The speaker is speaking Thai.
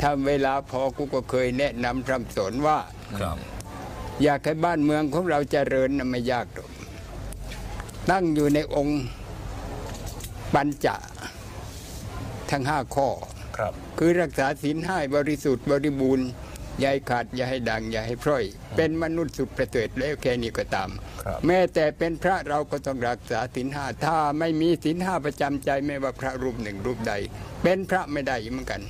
ถ้าเวลาพอกูก็เคยแนะนำพร่ำสอนว่า ครับ อยากให้บ้านเมืองของเราเจริญนะไม่ยากหรอกตั้งอยู่ในองค์ปัญจะทั้งห้าข้อ ครับ คือรักษาศีลห้าบริสุทธิ์บริบูรณ์อย่าให้ขาดอย่าให้ดังอย่าให้พร่อย เป็นมนุษย์สุดประเสริฐแล้วแค่นี้ก็ตาม ครับ แม้แต่เป็นพระเราก็ต้องรักษาศีลห้าถ้าไม่มีศีลห้าประจำใจไม่ว่าพระรูปหนึ่งรูปใด เป็นพระไม่ได้เหมือนกัน